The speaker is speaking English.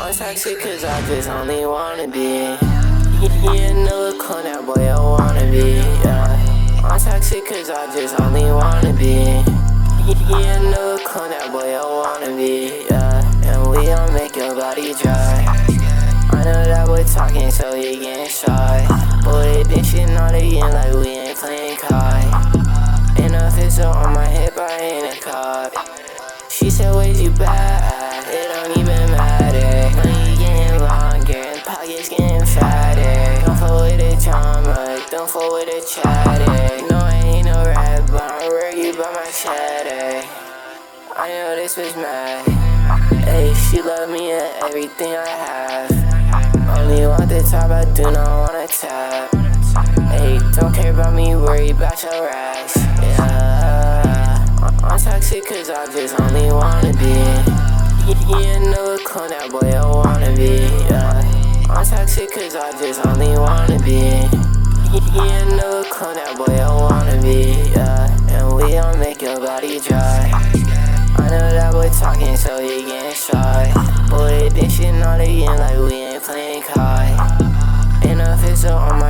I'm toxic cause I just only wanna be. He another clone, that boy I wanna be. Yeah. I'm toxic cause I just only wanna be. He another clone, that boy I wanna be. Yeah. And we gon' make your body dry. I know that boy talking so he getting shy. Boy, this shit not again like we ain't playing. And a pistol on my hip, I ain't a cop. She said, Where's you bad? The. No, I ain't no rap, but I'm worried my shatter. Eh. I know this was mad. Hey, she love me and everything I have. Only want the top, I do not wanna tap. Hey, don't care about me, worry about your racks. Yeah, I'm toxic cause I just only wanna be. He, he another clone, that boy I wanna be. Yeah, I'm toxic cause I just only wanna be. He that boy I wanna be. Yeah, and we gon' make your body dry. I know that boy talking so he getting shy. Boy, this shit not again like we ain't playing Kai. Ain't a pistol on my